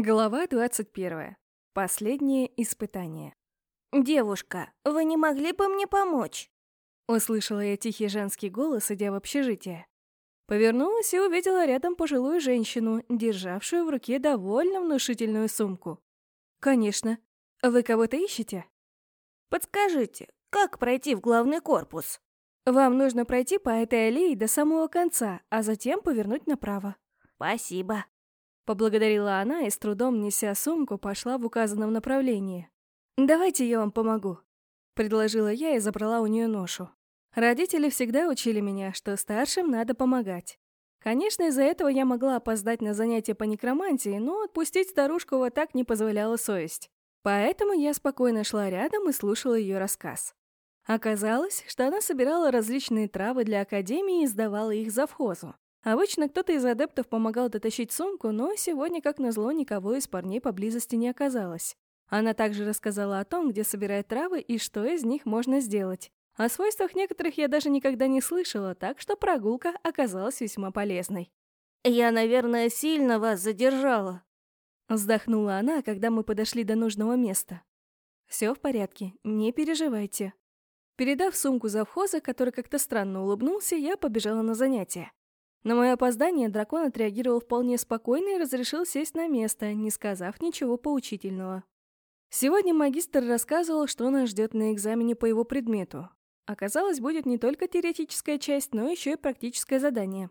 Глава 21. Последнее испытание. «Девушка, вы не могли бы мне помочь?» Услышала я тихий женский голос, идя в общежитие. Повернулась и увидела рядом пожилую женщину, державшую в руке довольно внушительную сумку. «Конечно. Вы кого-то ищете?» «Подскажите, как пройти в главный корпус?» «Вам нужно пройти по этой аллее до самого конца, а затем повернуть направо». «Спасибо». Поблагодарила она и с трудом, неся сумку, пошла в указанном направлении. «Давайте я вам помогу», — предложила я и забрала у нее ношу. Родители всегда учили меня, что старшим надо помогать. Конечно, из-за этого я могла опоздать на занятия по некромантии, но отпустить старушку вот так не позволяла совесть. Поэтому я спокойно шла рядом и слушала ее рассказ. Оказалось, что она собирала различные травы для Академии и сдавала их завхозу. Обычно кто-то из адептов помогал дотащить сумку, но сегодня, как назло, никого из парней поблизости не оказалось. Она также рассказала о том, где собирает травы и что из них можно сделать. О свойствах некоторых я даже никогда не слышала, так что прогулка оказалась весьма полезной. «Я, наверное, сильно вас задержала», — вздохнула она, когда мы подошли до нужного места. «Все в порядке, не переживайте». Передав сумку завхоза, который как-то странно улыбнулся, я побежала на занятия. На мое опоздание дракон отреагировал вполне спокойно и разрешил сесть на место, не сказав ничего поучительного. Сегодня магистр рассказывал, что нас ждет на экзамене по его предмету. Оказалось, будет не только теоретическая часть, но еще и практическое задание.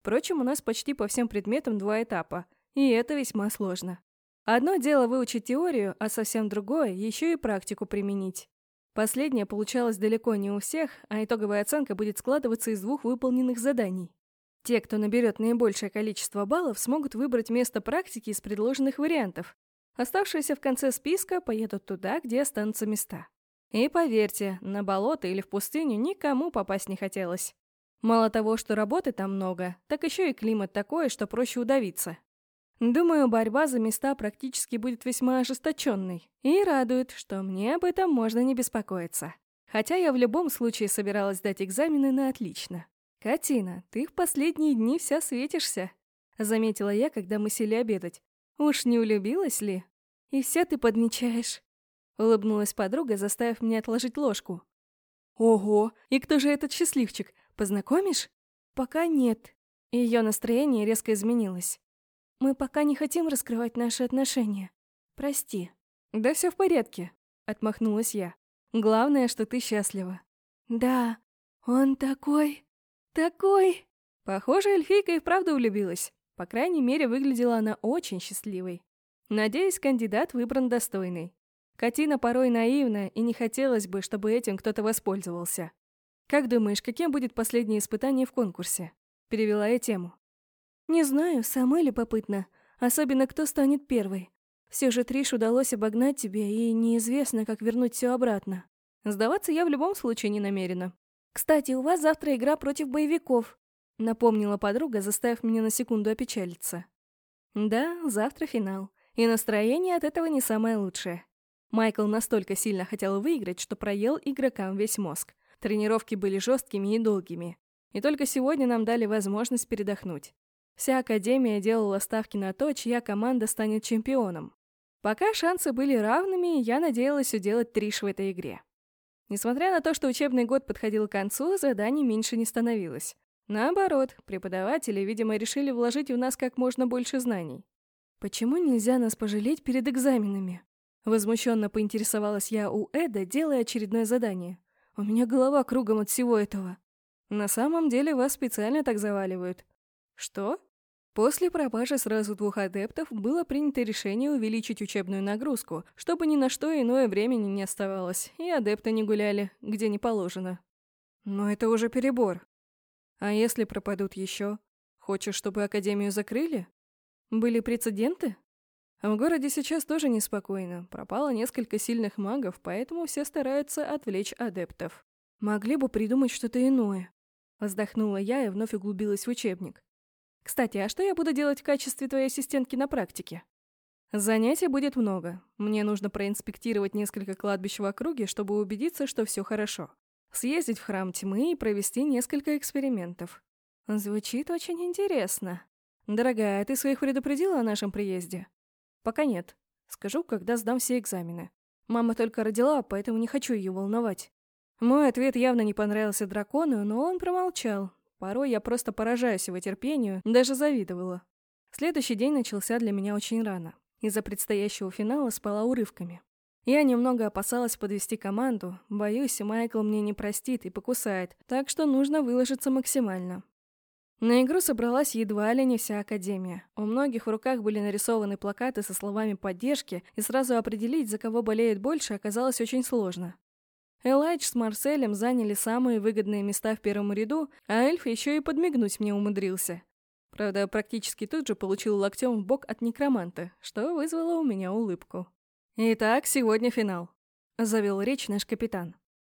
Впрочем, у нас почти по всем предметам два этапа, и это весьма сложно. Одно дело выучить теорию, а совсем другое — еще и практику применить. Последнее получалось далеко не у всех, а итоговая оценка будет складываться из двух выполненных заданий. Те, кто наберет наибольшее количество баллов, смогут выбрать место практики из предложенных вариантов. Оставшиеся в конце списка поедут туда, где останутся места. И поверьте, на болото или в пустыню никому попасть не хотелось. Мало того, что работы там много, так еще и климат такой, что проще удавиться. Думаю, борьба за места практически будет весьма ожесточенной. И радует, что мне об этом можно не беспокоиться. Хотя я в любом случае собиралась дать экзамены на отлично. «Катина, ты в последние дни вся светишься», — заметила я, когда мы сели обедать. «Уж не улюбилась ли? И все ты подмечаешь», — улыбнулась подруга, заставив меня отложить ложку. «Ого, и кто же этот счастливчик? Познакомишь?» «Пока нет». Ее настроение резко изменилось. «Мы пока не хотим раскрывать наши отношения. Прости». «Да все в порядке», — отмахнулась я. «Главное, что ты счастлива». «Да, он такой...» «Такой!» Похоже, эльфийка и вправду влюбилась. По крайней мере, выглядела она очень счастливой. Надеюсь, кандидат выбран достойный. Катина порой наивна, и не хотелось бы, чтобы этим кто-то воспользовался. «Как думаешь, каким будет последнее испытание в конкурсе?» Перевела я тему. «Не знаю, самой любопытно. Особенно, кто станет первой. Все же Триш удалось обогнать тебе, и неизвестно, как вернуть все обратно. Сдаваться я в любом случае не намерена. «Кстати, у вас завтра игра против боевиков», — напомнила подруга, заставив меня на секунду опечалиться. «Да, завтра финал, и настроение от этого не самое лучшее. Майкл настолько сильно хотел выиграть, что проел игрокам весь мозг. Тренировки были жесткими и долгими. И только сегодня нам дали возможность передохнуть. Вся Академия делала ставки на то, чья команда станет чемпионом. Пока шансы были равными, я надеялась уделать триш в этой игре. Несмотря на то, что учебный год подходил к концу, заданий меньше не становилось. Наоборот, преподаватели, видимо, решили вложить в нас как можно больше знаний. «Почему нельзя нас пожалеть перед экзаменами?» Возмущенно поинтересовалась я у Эда, делая очередное задание. «У меня голова кругом от всего этого». «На самом деле вас специально так заваливают». «Что?» После пропажи сразу двух адептов было принято решение увеличить учебную нагрузку, чтобы ни на что иное времени не оставалось, и адепты не гуляли, где не положено. Но это уже перебор. А если пропадут еще? Хочешь, чтобы Академию закрыли? Были прецеденты? В городе сейчас тоже неспокойно. Пропало несколько сильных магов, поэтому все стараются отвлечь адептов. Могли бы придумать что-то иное. Вздохнула я и вновь углубилась в учебник. Кстати, а что я буду делать в качестве твоей ассистентки на практике? Занятий будет много. Мне нужно проинспектировать несколько кладбищ в округе, чтобы убедиться, что все хорошо. Съездить в храм тьмы и провести несколько экспериментов. Звучит очень интересно. Дорогая, ты своих предупредила о нашем приезде? Пока нет. Скажу, когда сдам все экзамены. Мама только родила, поэтому не хочу ее волновать. Мой ответ явно не понравился дракону, но он промолчал. Порой я просто поражаюсь его терпению, даже завидовала. Следующий день начался для меня очень рано. Из-за предстоящего финала спала урывками. Я немного опасалась подвести команду, боюсь, Майкл мне не простит и покусает, так что нужно выложиться максимально. На игру собралась едва ли не вся Академия. У многих в руках были нарисованы плакаты со словами поддержки, и сразу определить, за кого болеет больше, оказалось очень сложно. Элайдж с Марселем заняли самые выгодные места в первом ряду, а эльф еще и подмигнуть мне умудрился. Правда, практически тут же получил локтем в бок от некроманта, что вызвало у меня улыбку. «Итак, сегодня финал», — завел речь наш капитан.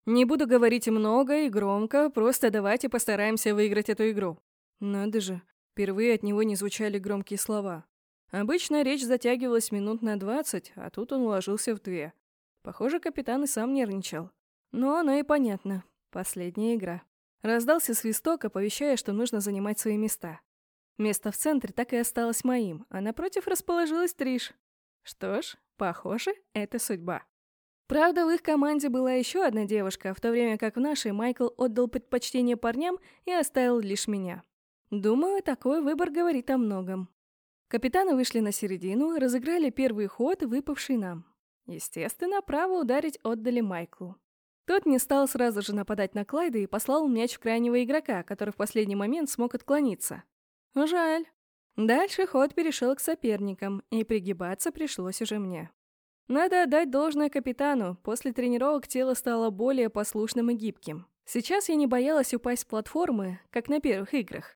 «Не буду говорить много и громко, просто давайте постараемся выиграть эту игру. Надо же, впервые от него не звучали громкие слова. Обычно речь затягивалась минут на двадцать, а тут он уложился в две. Похоже, капитан и сам нервничал. Но оно и понятно. Последняя игра. Раздался свисток, оповещая, что нужно занимать свои места. Место в центре так и осталось моим, а напротив расположилась Триш. Что ж, похоже, это судьба. Правда, в их команде была еще одна девушка, в то время как в нашей Майкл отдал предпочтение парням и оставил лишь меня. Думаю, такой выбор говорит о многом. Капитаны вышли на середину, разыграли первый ход, выпавший нам. Естественно, право ударить отдали Майклу. Тот не стал сразу же нападать на Клайда и послал мяч в крайнего игрока, который в последний момент смог отклониться. Жаль. Дальше ход перешел к соперникам, и пригибаться пришлось уже мне. Надо отдать должное капитану, после тренировок тело стало более послушным и гибким. Сейчас я не боялась упасть с платформы, как на первых играх.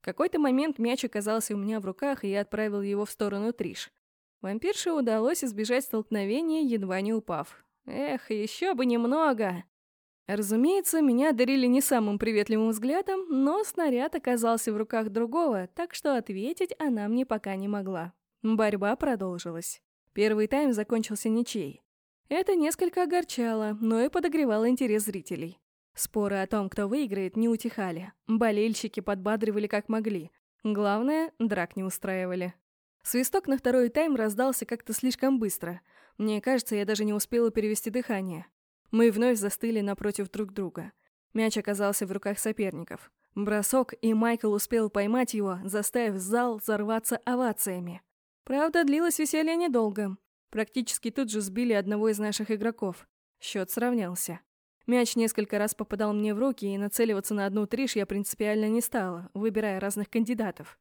В какой-то момент мяч оказался у меня в руках, и я отправил его в сторону Триш. Вампирше удалось избежать столкновения, едва не упав. Эх, еще бы немного! Разумеется, меня дарили не самым приветливым взглядом, но снаряд оказался в руках другого, так что ответить она мне пока не могла. Борьба продолжилась. Первый тайм закончился ничей. Это несколько огорчало, но и подогревало интерес зрителей. Споры о том, кто выиграет, не утихали. Болельщики подбадривали как могли. Главное, драк не устраивали. Свисток на второй тайм раздался как-то слишком быстро. Мне кажется, я даже не успела перевести дыхание. Мы вновь застыли напротив друг друга. Мяч оказался в руках соперников. Бросок, и Майкл успел поймать его, заставив зал взорваться овациями. Правда, длилось веселье недолго. Практически тут же сбили одного из наших игроков. Счет сравнялся. Мяч несколько раз попадал мне в руки, и нацеливаться на одну триш я принципиально не стала, выбирая разных кандидатов.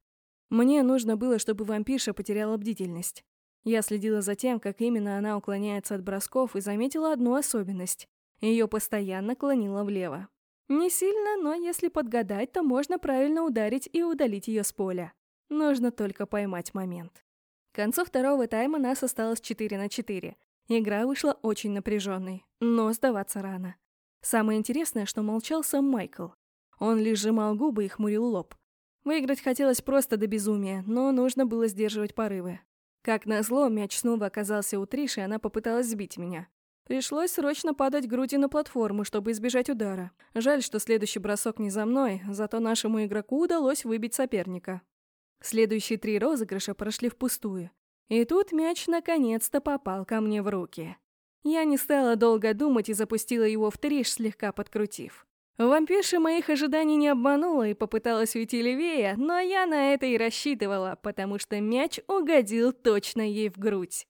Мне нужно было, чтобы вампирша потеряла бдительность. Я следила за тем, как именно она уклоняется от бросков, и заметила одну особенность. Ее постоянно клонило влево. Не сильно, но если подгадать, то можно правильно ударить и удалить ее с поля. Нужно только поймать момент. К концу второго тайма нас осталось 4 на 4. Игра вышла очень напряженной, но сдаваться рано. Самое интересное, что молчал сам Майкл. Он лишь сжимал губы и хмурил лоб. Выиграть хотелось просто до безумия, но нужно было сдерживать порывы. Как назло, мяч снова оказался у Триши, и она попыталась сбить меня. Пришлось срочно падать грудью на платформу, чтобы избежать удара. Жаль, что следующий бросок не за мной, зато нашему игроку удалось выбить соперника. Следующие три розыгрыша прошли впустую. И тут мяч наконец-то попал ко мне в руки. Я не стала долго думать и запустила его в триш, слегка подкрутив. Вампирша моих ожиданий не обманула и попыталась уйти левее, но я на это и рассчитывала, потому что мяч угодил точно ей в грудь.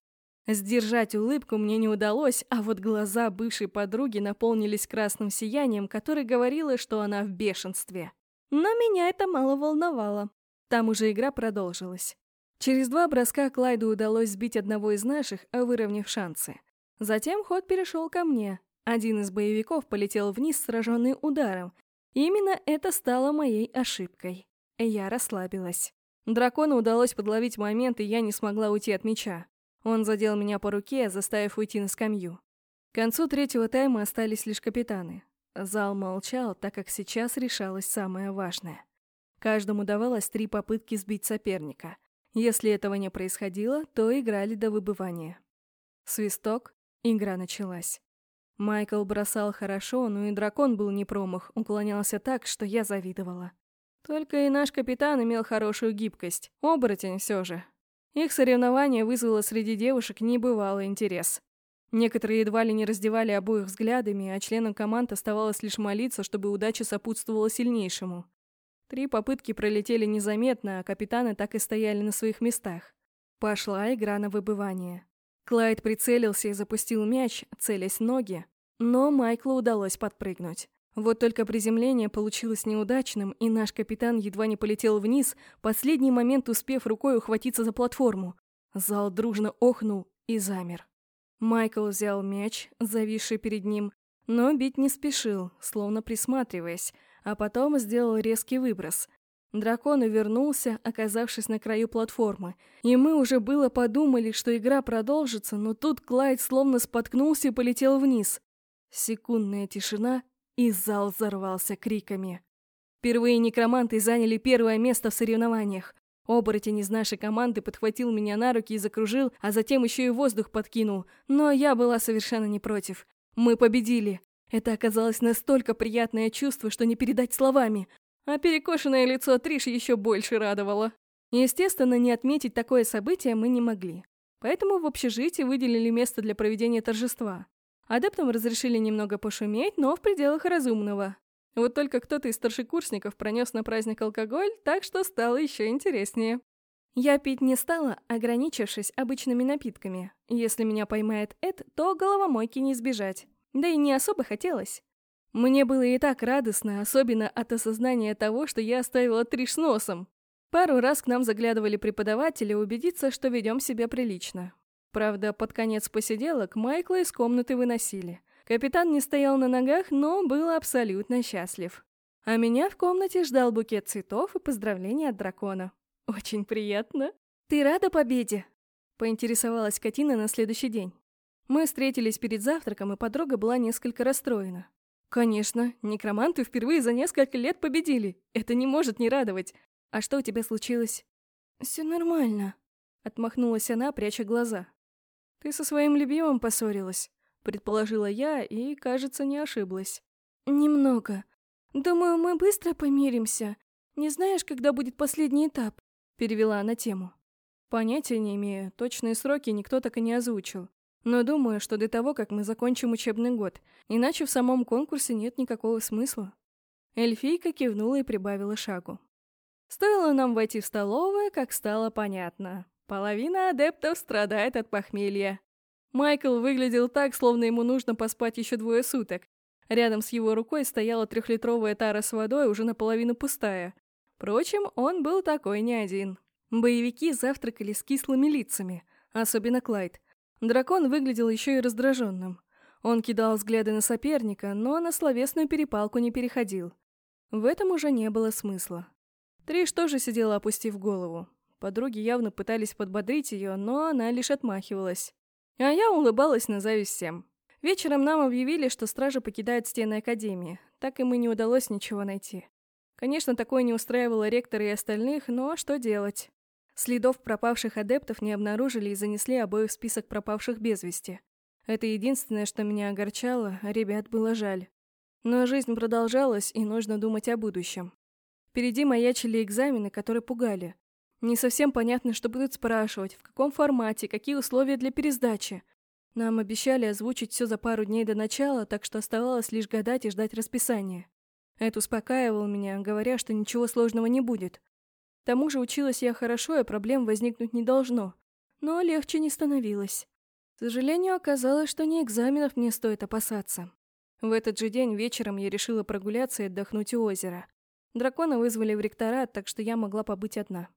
Сдержать улыбку мне не удалось, а вот глаза бывшей подруги наполнились красным сиянием, которое говорило, что она в бешенстве. Но меня это мало волновало. Там уже игра продолжилась. Через два броска Клайду удалось сбить одного из наших, выровняв шансы. Затем ход перешел ко мне. Один из боевиков полетел вниз, сраженный ударом. Именно это стало моей ошибкой. Я расслабилась. Дракону удалось подловить момент, и я не смогла уйти от меча. Он задел меня по руке, заставив уйти на скамью. К концу третьего тайма остались лишь капитаны. Зал молчал, так как сейчас решалось самое важное. Каждому давалось три попытки сбить соперника. Если этого не происходило, то играли до выбывания. Свисток, Игра началась. Майкл бросал хорошо, но и дракон был не промах, уклонялся так, что я завидовала. Только и наш капитан имел хорошую гибкость. Оборотень все же. Их соревнование вызвало среди девушек небывалый интерес. Некоторые едва ли не раздевали обоих взглядами, а членам команд оставалось лишь молиться, чтобы удача сопутствовала сильнейшему. Три попытки пролетели незаметно, а капитаны так и стояли на своих местах. Пошла игра на выбывание. Клайд прицелился и запустил мяч, целясь ноги, но Майклу удалось подпрыгнуть. Вот только приземление получилось неудачным, и наш капитан едва не полетел вниз, последний момент успев рукой ухватиться за платформу. Зал дружно охнул и замер. Майкл взял мяч, зависший перед ним, но бить не спешил, словно присматриваясь, а потом сделал резкий выброс. Дракон увернулся, оказавшись на краю платформы, и мы уже было подумали, что игра продолжится, но тут Клайд словно споткнулся и полетел вниз. Секундная тишина, и зал взорвался криками. Впервые некроманты заняли первое место в соревнованиях. Оборотень из нашей команды подхватил меня на руки и закружил, а затем еще и воздух подкинул. Но я была совершенно не против. Мы победили. Это оказалось настолько приятное чувство, что не передать словами. А перекошенное лицо Триш еще больше радовало. Естественно, не отметить такое событие мы не могли. Поэтому в общежитии выделили место для проведения торжества. Адептам разрешили немного пошуметь, но в пределах разумного. Вот только кто-то из старшекурсников пронес на праздник алкоголь, так что стало еще интереснее. Я пить не стала, ограничившись обычными напитками. Если меня поймает Эд, то головомойки не избежать. Да и не особо хотелось. Мне было и так радостно, особенно от осознания того, что я оставила Триш с носом. Пару раз к нам заглядывали преподаватели убедиться, что ведем себя прилично. Правда, под конец посиделок Майкла из комнаты выносили. Капитан не стоял на ногах, но был абсолютно счастлив. А меня в комнате ждал букет цветов и поздравления от дракона. Очень приятно. «Ты рада победе?» — поинтересовалась Катина на следующий день. Мы встретились перед завтраком, и подруга была несколько расстроена. «Конечно, некроманты впервые за несколько лет победили. Это не может не радовать. А что у тебя случилось?» «Все нормально», — отмахнулась она, пряча глаза. «Ты со своим любимым поссорилась?» — предположила я и, кажется, не ошиблась. «Немного. Думаю, мы быстро помиримся. Не знаешь, когда будет последний этап?» — перевела она тему. Понятия не имею, точные сроки никто так и не озвучил. Но думаю, что до того, как мы закончим учебный год, иначе в самом конкурсе нет никакого смысла. Эльфийка кивнула и прибавила шагу. Стоило нам войти в столовую, как стало понятно. Половина адептов страдает от похмелья. Майкл выглядел так, словно ему нужно поспать еще двое суток. Рядом с его рукой стояла трехлитровая тара с водой, уже наполовину пустая. Впрочем, он был такой не один. Боевики завтракали с кислыми лицами, особенно Клайд. Дракон выглядел еще и раздраженным. Он кидал взгляды на соперника, но на словесную перепалку не переходил. В этом уже не было смысла. Триш тоже сидела, опустив голову. Подруги явно пытались подбодрить ее, но она лишь отмахивалась. А я улыбалась на зависть всем. Вечером нам объявили, что стражи покидают стены Академии. Так им и не удалось ничего найти. Конечно, такое не устраивало ректора и остальных, но что делать? Следов пропавших адептов не обнаружили и занесли обоих в список пропавших без вести. Это единственное, что меня огорчало, а ребят было жаль. Но жизнь продолжалась, и нужно думать о будущем. Впереди маячили экзамены, которые пугали. Не совсем понятно, что будут спрашивать, в каком формате, какие условия для пересдачи. Нам обещали озвучить все за пару дней до начала, так что оставалось лишь гадать и ждать расписания. Это успокаивал меня, говоря, что ничего сложного не будет. К тому же училась я хорошо, и проблем возникнуть не должно. Но легче не становилось. К сожалению, оказалось, что не экзаменов мне стоит опасаться. В этот же день вечером я решила прогуляться и отдохнуть у озера. Дракона вызвали в ректорат, так что я могла побыть одна.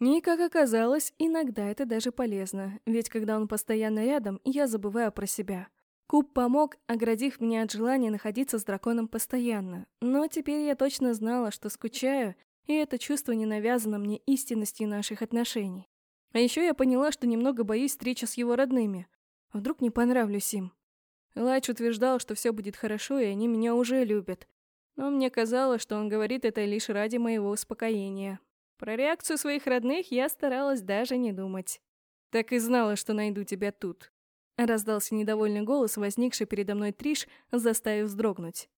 И, как оказалось, иногда это даже полезно, ведь когда он постоянно рядом, я забываю про себя. Куб помог, оградив меня от желания находиться с драконом постоянно, но теперь я точно знала, что скучаю, и это чувство не навязано мне истинностью наших отношений. А еще я поняла, что немного боюсь встречи с его родными. Вдруг не понравлюсь им. Лайч утверждал, что все будет хорошо, и они меня уже любят. Но мне казалось, что он говорит это лишь ради моего успокоения. Про реакцию своих родных я старалась даже не думать. «Так и знала, что найду тебя тут», — раздался недовольный голос, возникший передо мной Триш, заставив вздрогнуть.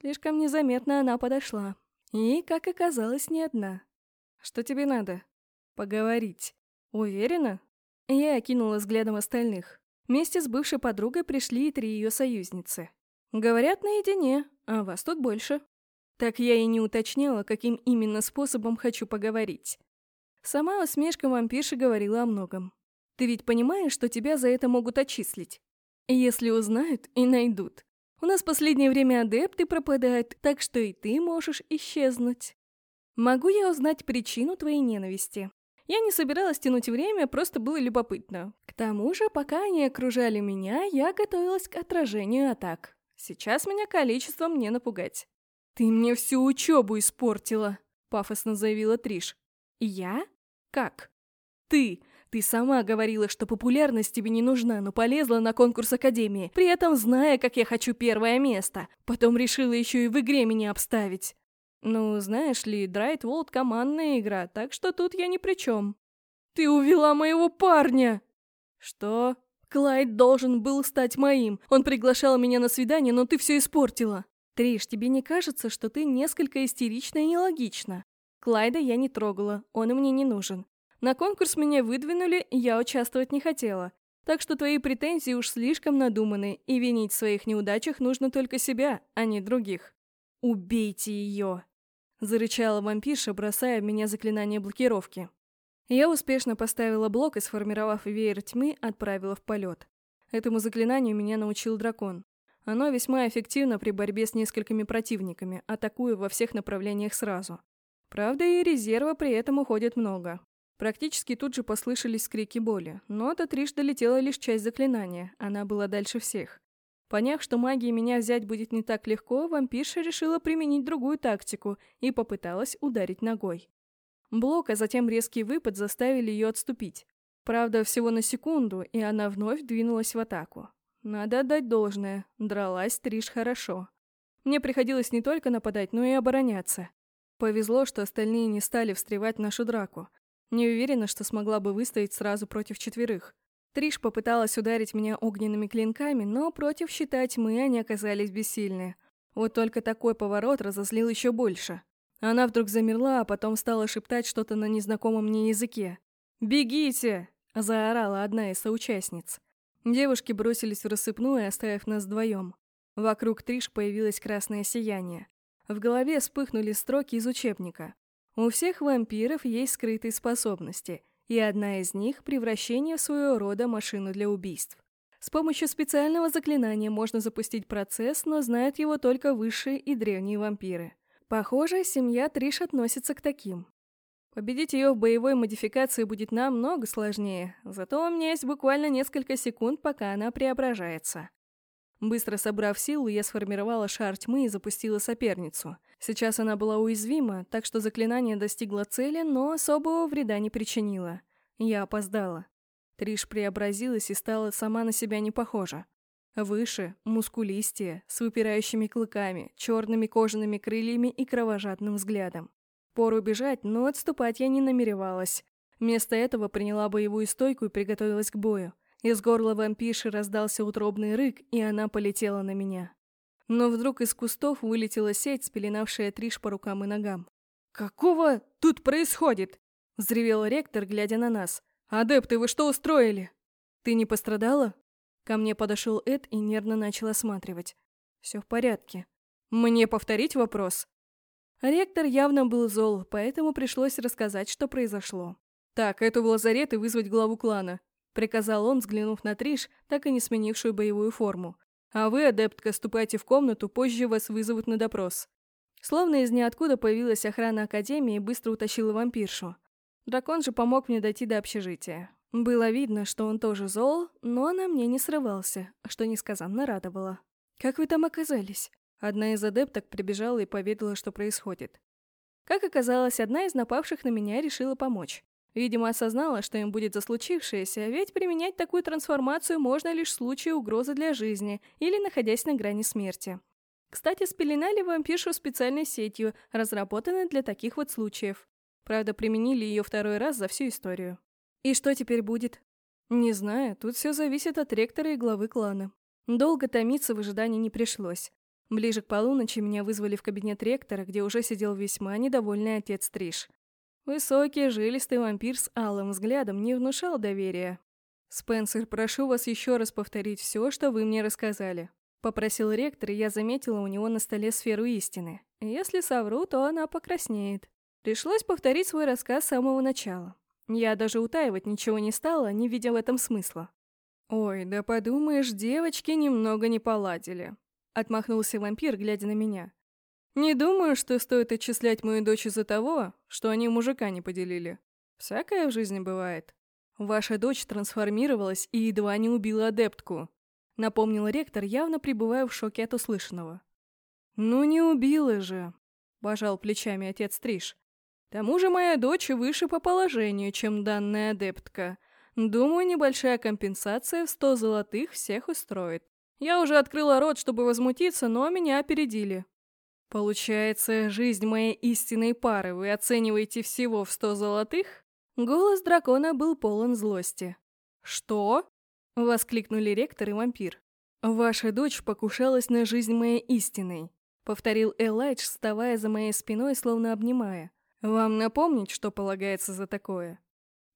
Слишком незаметно она подошла. И, как оказалось, не одна. «Что тебе надо?» «Поговорить», — Уверена? Я окинула взглядом остальных. Вместе с бывшей подругой пришли и три ее союзницы. Говорят, наедине, а вас тут больше. Так я и не уточняла, каким именно способом хочу поговорить. Сама усмешка вампирши говорила о многом. Ты ведь понимаешь, что тебя за это могут отчислить? Если узнают и найдут. У нас в последнее время адепты пропадают, так что и ты можешь исчезнуть. Могу я узнать причину твоей ненависти? Я не собиралась тянуть время, просто было любопытно. К тому же, пока они окружали меня, я готовилась к отражению атак. Сейчас меня количеством не напугать. «Ты мне всю учебу испортила», — пафосно заявила Триш. «Я? Как?» «Ты! Ты сама говорила, что популярность тебе не нужна, но полезла на конкурс Академии, при этом зная, как я хочу первое место. Потом решила еще и в игре меня обставить. Ну, знаешь ли, Драйт Волт командная игра, так что тут я ни при чем. Ты увела моего парня! Что? Клайд должен был стать моим. Он приглашал меня на свидание, но ты все испортила. Триш, тебе не кажется, что ты несколько истерична и нелогична? Клайда я не трогала, он мне не нужен. На конкурс меня выдвинули, я участвовать не хотела. Так что твои претензии уж слишком надуманы, и винить в своих неудачах нужно только себя, а не других. Убейте ее! Зарычала вампирша, бросая в меня заклинание блокировки. Я успешно поставила блок и, сформировав веер тьмы, отправила в полет. Этому заклинанию меня научил дракон. Оно весьма эффективно при борьбе с несколькими противниками, атакуя во всех направлениях сразу. Правда, и резерва при этом уходит много. Практически тут же послышались крики боли, но до Триш долетела лишь часть заклинания, она была дальше всех. Поняв, что магией меня взять будет не так легко, вампирша решила применить другую тактику и попыталась ударить ногой. Блок, а затем резкий выпад заставили ее отступить. Правда, всего на секунду, и она вновь двинулась в атаку. Надо отдать должное, дралась Триш хорошо. Мне приходилось не только нападать, но и обороняться. Повезло, что остальные не стали встревать в нашу драку. Не уверена, что смогла бы выстоять сразу против четверых. Триш попыталась ударить меня огненными клинками, но против щита тьмы они оказались бессильны. Вот только такой поворот разозлил еще больше. Она вдруг замерла, а потом стала шептать что-то на незнакомом мне языке. «Бегите!» – заорала одна из соучастниц. Девушки бросились в рассыпную, оставив нас вдвоем. Вокруг Триш появилось красное сияние. В голове вспыхнули строки из учебника. У всех вампиров есть скрытые способности – и одна из них — превращение в своего рода машину для убийств. С помощью специального заклинания можно запустить процесс, но знают его только высшие и древние вампиры. Похоже, семья Триш относится к таким. Победить ее в боевой модификации будет намного сложнее, зато у меня есть буквально несколько секунд, пока она преображается. Быстро собрав силу, я сформировала шар тьмы и запустила соперницу. Сейчас она была уязвима, так что заклинание достигло цели, но особого вреда не причинило. Я опоздала. Триш преобразилась и стала сама на себя не похожа. Выше, мускулистее, с выпирающими клыками, черными кожаными крыльями и кровожадным взглядом. Пору бежать, но отступать я не намеревалась. Вместо этого приняла боевую стойку и приготовилась к бою. Из горла вампирши раздался утробный рык, и она полетела на меня. Но вдруг из кустов вылетела сеть, спеленавшая Триш по рукам и ногам. «Какого тут происходит?» — взревел ректор, глядя на нас. «Адепты, вы что устроили?» «Ты не пострадала?» Ко мне подошел Эд и нервно начал осматривать. «Все в порядке». «Мне повторить вопрос?» Ректор явно был зол, поэтому пришлось рассказать, что произошло. «Так, эту в лазарет и вызвать главу клана приказал он, взглянув на Триш, так и не сменившую боевую форму. «А вы, адептка, ступайте в комнату, позже вас вызовут на допрос». Словно из ниоткуда появилась охрана Академии и быстро утащила вампиршу. Дракон же помог мне дойти до общежития. Было видно, что он тоже зол, но на мне не срывался, что несказанно радовало. «Как вы там оказались?» Одна из адепток прибежала и поведала, что происходит. Как оказалось, одна из напавших на меня решила помочь. Видимо, осознала, что им будет за случившееся, ведь применять такую трансформацию можно лишь в случае угрозы для жизни или находясь на грани смерти. Кстати, спеленали вампиршу специальной сетью, разработанной для таких вот случаев. Правда, применили ее второй раз за всю историю. И что теперь будет? Не знаю, тут все зависит от ректора и главы клана. Долго томиться в ожидании не пришлось. Ближе к полуночи меня вызвали в кабинет ректора, где уже сидел весьма недовольный отец Триш. Высокий, жилистый вампир с алым взглядом не внушал доверия. «Спенсер, прошу вас еще раз повторить все, что вы мне рассказали», — попросил ректор, и я заметила у него на столе сферу истины. Если совру, то она покраснеет. Пришлось повторить свой рассказ с самого начала. Я даже утаивать ничего не стала, не видя в этом смысла. «Ой, да подумаешь, девочки немного не поладили», — отмахнулся вампир, глядя на меня. «Не думаю, что стоит отчислять мою дочь из-за того, что они мужика не поделили. Всякое в жизни бывает. Ваша дочь трансформировалась и едва не убила адептку», — напомнил ректор, явно пребывая в шоке от услышанного. «Ну не убила же», — пожал плечами отец Триш. «К тому же моя дочь выше по положению, чем данная адептка. Думаю, небольшая компенсация в сто золотых всех устроит. Я уже открыла рот, чтобы возмутиться, но меня опередили. Получается, жизнь моей истинной пары вы оцениваете всего в сто золотых? Голос дракона был полон злости. Что? Воскликнули ректор и вампир. Ваша дочь покушалась на жизнь моей истинной. Повторил Элайдж, вставая за моей спиной, словно обнимая. Вам напомнить, что полагается за такое?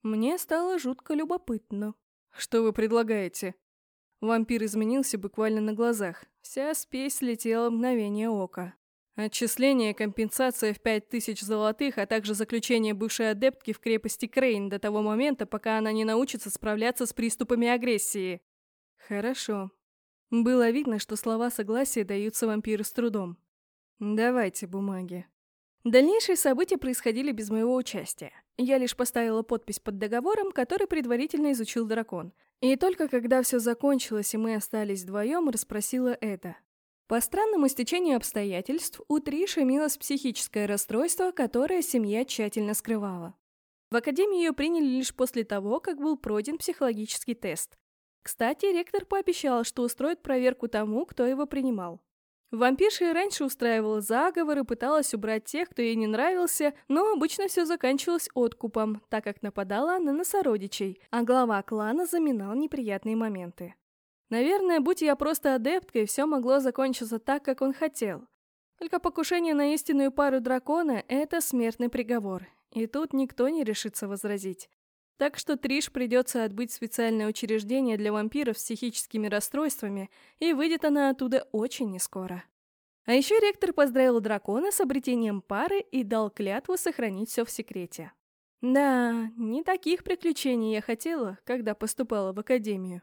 Мне стало жутко любопытно. Что вы предлагаете? Вампир изменился буквально на глазах. Вся спесь летела мгновение ока. Отчисление, компенсация в пять тысяч золотых, а также заключение бывшей адептки в крепости Крейн до того момента, пока она не научится справляться с приступами агрессии. Хорошо. Было видно, что слова согласия даются вампиру с трудом. Давайте бумаги. Дальнейшие события происходили без моего участия. Я лишь поставила подпись под договором, который предварительно изучил дракон. И только когда все закончилось и мы остались вдвоем, расспросила это. По странному стечению обстоятельств, у Триши имелось психическое расстройство, которое семья тщательно скрывала. В академию ее приняли лишь после того, как был пройден психологический тест. Кстати, ректор пообещал, что устроит проверку тому, кто его принимал. Вампирша и раньше устраивала заговоры, пыталась убрать тех, кто ей не нравился, но обычно все заканчивалось откупом, так как нападала она на сородичей, а глава клана заминал неприятные моменты. Наверное, будь я просто адепткой, все могло закончиться так, как он хотел. Только покушение на истинную пару дракона — это смертный приговор, и тут никто не решится возразить. Так что Триш придется отбыть специальное учреждение для вампиров с психическими расстройствами, и выйдет она оттуда очень нескоро. А еще ректор поздравил дракона с обретением пары и дал клятву сохранить все в секрете. Да, не таких приключений я хотела, когда поступала в академию.